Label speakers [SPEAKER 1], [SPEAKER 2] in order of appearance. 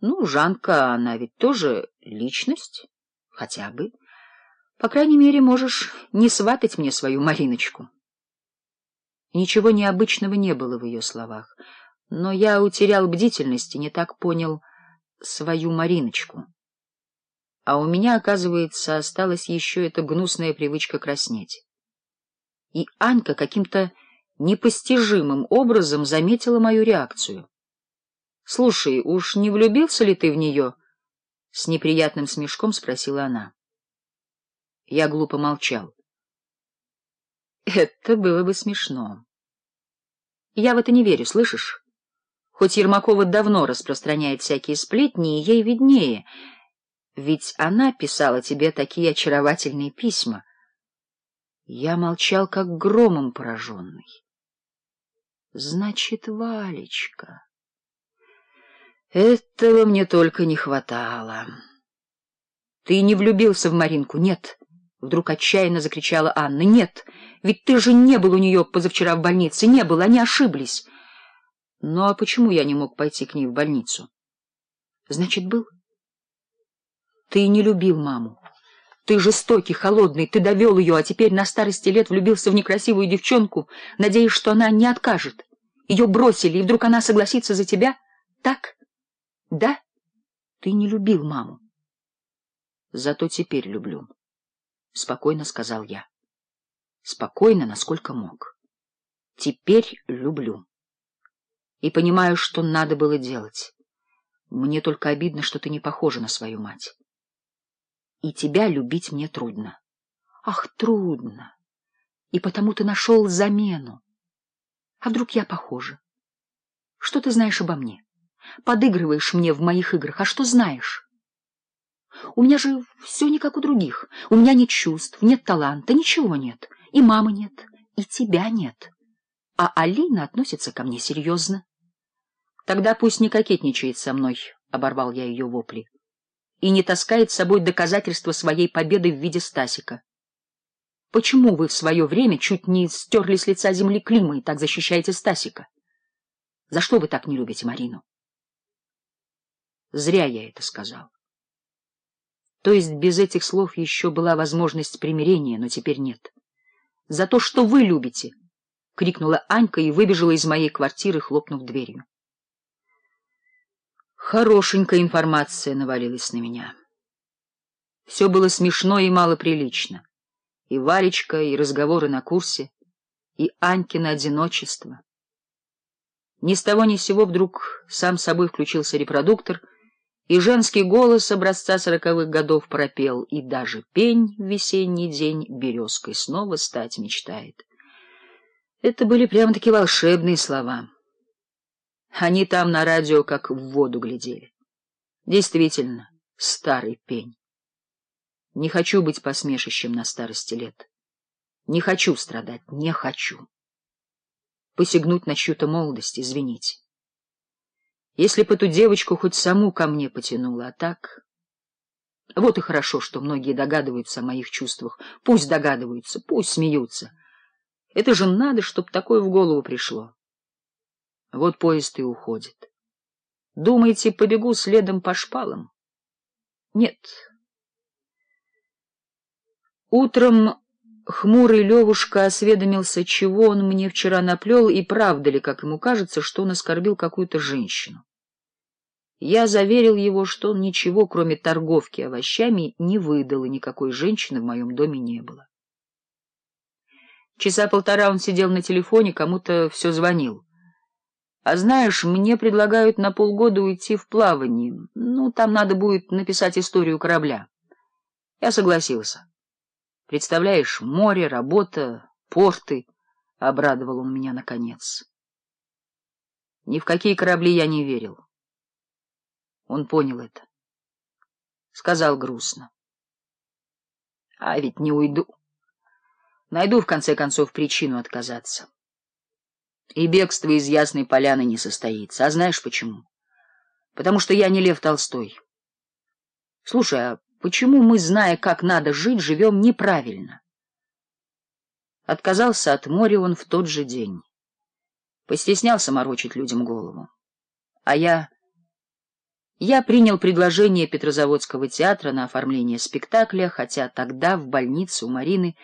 [SPEAKER 1] Ну, Жанка, она ведь тоже личность, хотя бы. По крайней мере, можешь не сватать мне свою Мариночку. Ничего необычного не было в ее словах, но я утерял бдительность и не так понял свою Мариночку. А у меня, оказывается, осталась еще эта гнусная привычка краснеть. И Анка каким-то непостижимым образом заметила мою реакцию — Слушай, уж не влюбился ли ты в нее? — с неприятным смешком спросила она. Я глупо молчал. Это было бы смешно. Я в это не верю, слышишь? Хоть Ермакова давно распространяет всякие сплетни, и ей виднее, ведь она писала тебе такие очаровательные письма. Я молчал, как громом пораженный. Значит, Валечка... Этого мне только не хватало. Ты не влюбился в Маринку, нет? Вдруг отчаянно закричала Анна. Нет, ведь ты же не был у нее позавчера в больнице, не был, они ошиблись. Ну а почему я не мог пойти к ней в больницу? Значит, был. Ты не любил маму. Ты жестокий, холодный, ты довел ее, а теперь на старости лет влюбился в некрасивую девчонку, надеясь, что она не откажет. Ее бросили, и вдруг она согласится за тебя? Так? Да, ты не любил маму. Зато теперь люблю, — спокойно сказал я. Спокойно, насколько мог. Теперь люблю. И понимаю, что надо было делать. Мне только обидно, что ты не похожа на свою мать. И тебя любить мне трудно. Ах, трудно! И потому ты нашел замену. А вдруг я похожа? Что ты знаешь обо мне? подыгрываешь мне в моих играх, а что знаешь? У меня же все не как у других. У меня нет чувств, нет таланта, ничего нет. И мамы нет, и тебя нет. А Алина относится ко мне серьезно. Тогда пусть не кокетничает со мной, — оборвал я ее вопли, и не таскает с собой доказательства своей победы в виде Стасика. Почему вы в свое время чуть не стерли с лица земли Клима и так защищаете Стасика? За что вы так не любите Марину? Зря я это сказал. То есть без этих слов еще была возможность примирения, но теперь нет. «За то, что вы любите!» — крикнула Анька и выбежала из моей квартиры, хлопнув дверью. Хорошенькая информация навалилась на меня. Все было смешно и малоприлично. И Валечка, и разговоры на курсе, и Анькино одиночество. Ни с того ни с сего вдруг сам собой включился репродуктор — и женский голос образца сороковых годов пропел, и даже пень в весенний день березкой снова стать мечтает. Это были прямо-таки волшебные слова. Они там на радио как в воду глядели. Действительно, старый пень. Не хочу быть посмешищем на старости лет. Не хочу страдать, не хочу. Посягнуть на чью-то молодость, извините. Если бы эту девочку хоть саму ко мне потянула, а так... Вот и хорошо, что многие догадываются о моих чувствах. Пусть догадываются, пусть смеются. Это же надо, чтоб такое в голову пришло. Вот поезд и уходит. Думаете, побегу следом по шпалам? Нет. Утром хмурый Левушка осведомился, чего он мне вчера наплел, и правда ли, как ему кажется, что он оскорбил какую-то женщину. Я заверил его, что он ничего, кроме торговки овощами, не выдал, и никакой женщины в моем доме не было. Часа полтора он сидел на телефоне, кому-то все звонил. А знаешь, мне предлагают на полгода уйти в плавание. Ну, там надо будет написать историю корабля. Я согласился. Представляешь, море, работа, порты, — обрадовал он меня наконец. Ни в какие корабли я не верил. Он понял это. Сказал грустно. А ведь не уйду. Найду, в конце концов, причину отказаться. И бегство из Ясной Поляны не состоится. А знаешь почему? Потому что я не Лев Толстой. Слушай, а почему мы, зная, как надо жить, живем неправильно? Отказался от моря он в тот же день. Постеснялся морочить людям голову. А я... Я принял предложение Петрозаводского театра на оформление спектакля, хотя тогда в больнице у Марины